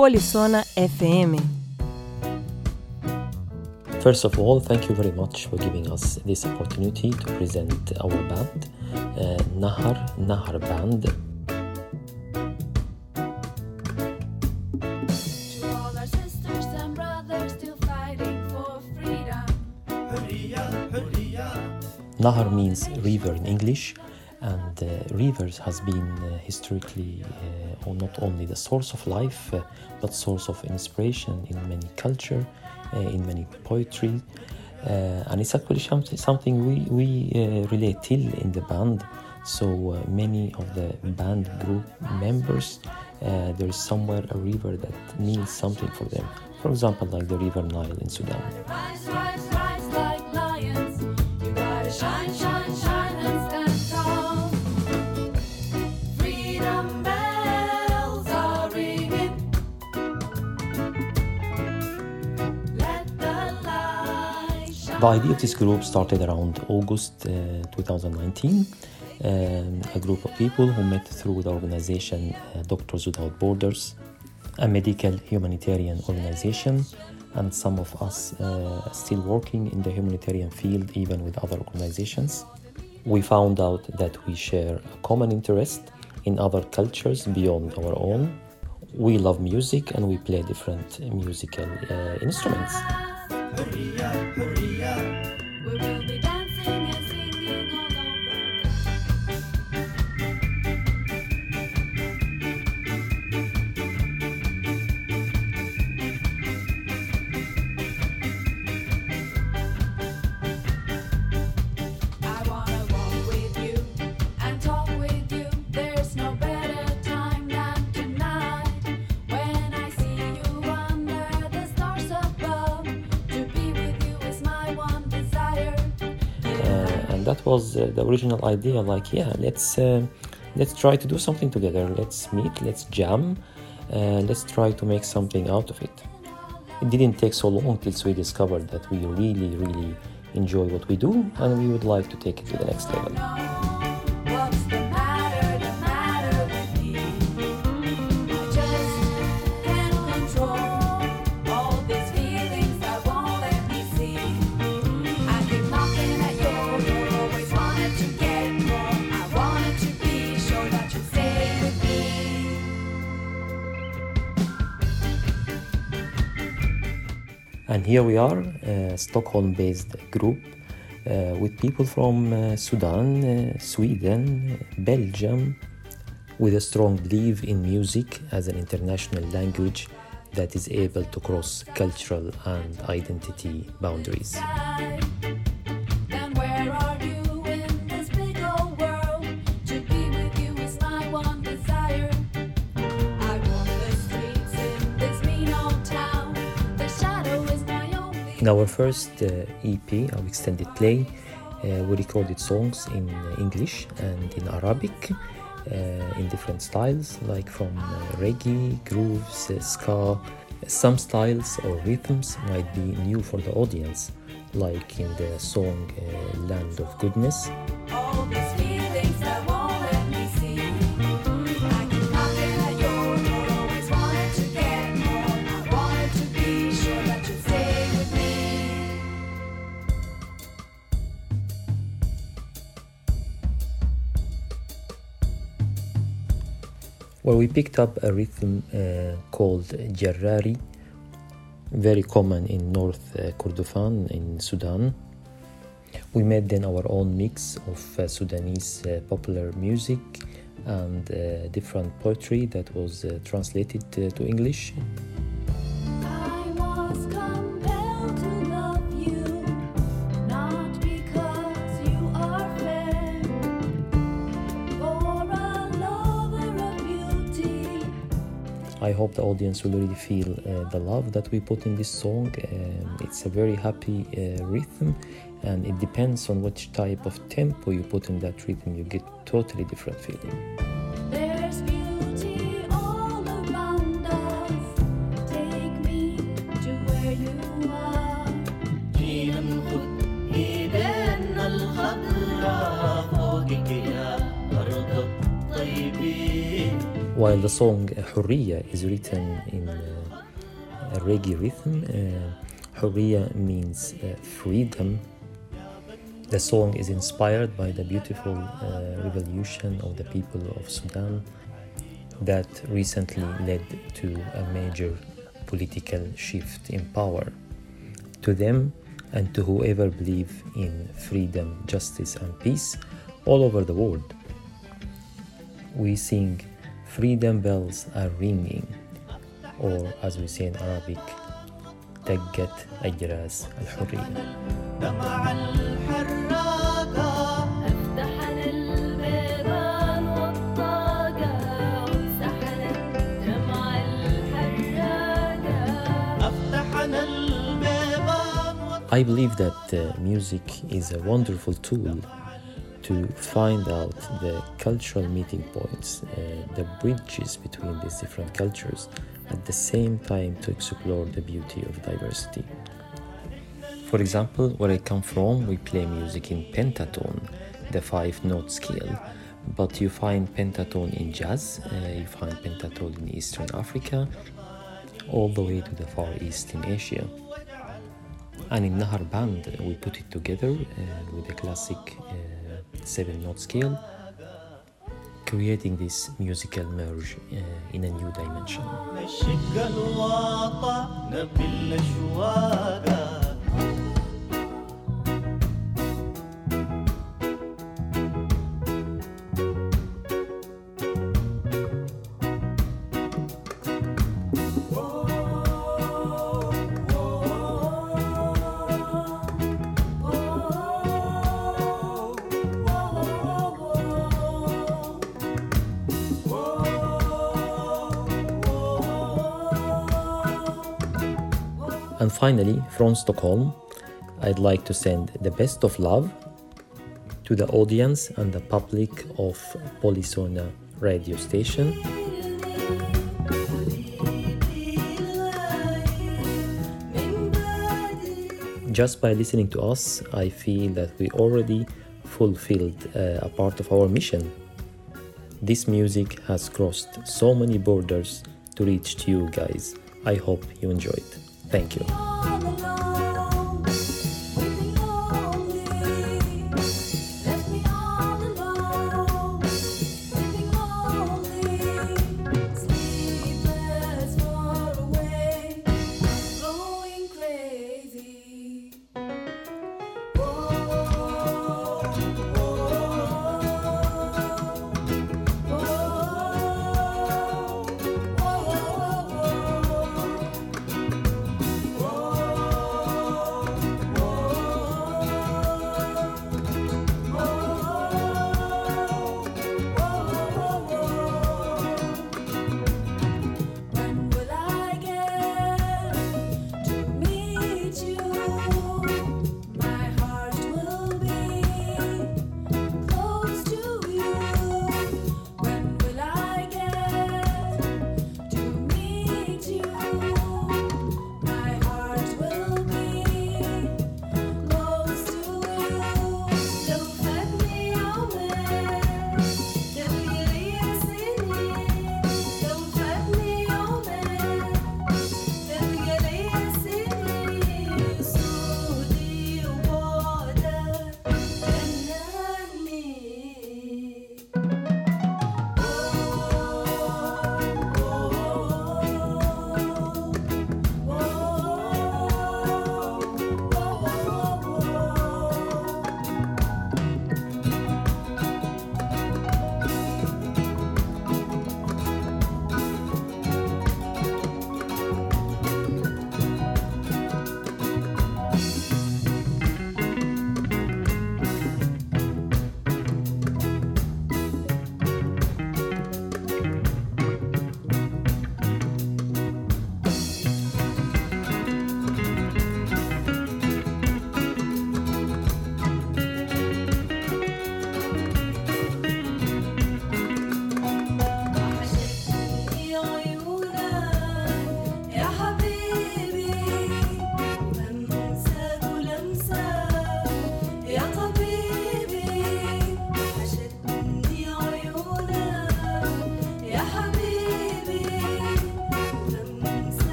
Polissona FM. First of all, thank you very much for giving us this opportunity to present our band, uh, Nahar Nahar Band. To all our sisters and brothers still fighting for freedom. Nahar means river in English, and uh, rivers has been uh, historically uh, not only the source of life, uh, but source of inspiration in many culture, uh, in many poetry, uh, and it's actually something we we relate till in the band. So many of the band group members, there is somewhere a river that means something for them. For example, like the River Nile in Sudan. The idea of this group started around August uh, 2019. Um, a group of people who met through the organization uh, Doctors Without Borders, a medical humanitarian organization, and some of us uh, still working in the humanitarian field, even with other organizations. We found out that we share a common interest in other cultures beyond our own. We love music and we play different musical uh, instruments. We will that was the original idea like yeah let's uh, let's try to do something together. Let's meet let's jam let's try to make something out of it. It didn't take so long till we discovered that we really really enjoy what we do and we would like to take it to the next level here we are, a Stockholm based group uh, with people from uh, Sudan, uh, Sweden, Belgium, with a strong belief in music as an international language that is able to cross cultural and identity boundaries. In our first uh, EP our extended play, uh, we recorded songs in uh, English and in Arabic in different styles, like from reggae, grooves, ska. Some styles or rhythms might be new for the audience, like in the song uh, Land of Goodness. Well, we picked up a rhythm uh, called Jarrari, very common in North uh, Kordofan in Sudan. We made then our own mix of uh, Sudanese uh, popular music and uh, different poetry that was uh, translated to English. I hope the audience will really feel uh, the love that we put in this song. Um, it's a very happy uh, rhythm, and it depends on which type of tempo you put in that rhythm. You get totally different feeling. While the song Hurriya is written in uh, a reggae rhythm. Uh, Hurriya means uh, freedom. The song is inspired by the beautiful uh, revolution of the people of Sudan that recently led to a major political shift in power. To them and to whoever believe in freedom, justice, and peace all over the world, we sing freedom bells are ringing, or as we say in Arabic, دقت أجراس الحرية. دمع الحراقة افتحنا البيبان والطاقة وسحنا دمع الحراقة أفتحنا البيبان I believe that uh, music is a wonderful tool to find out the cultural meeting points, uh, the bridges between these different cultures, at the same time to explore the beauty of diversity. For example, where I come from, we play music in pentatone, the five note scale. But you find pentatone in jazz, uh, you find pentatone in Eastern Africa, all the way to the Far East in Asia. And in Nahar Band, we put it together uh, with a classic uh, seven note scale, creating this musical merge uh, in a new dimension. And finally, from Stockholm, I'd like to send the best of love to the audience and the public of Polissona radio station. Just by listening to us, I feel that we already fulfilled uh, a part of our mission. This music has crossed so many borders to reach to you guys. I hope you enjoyed. Thank you.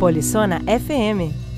Polissona FM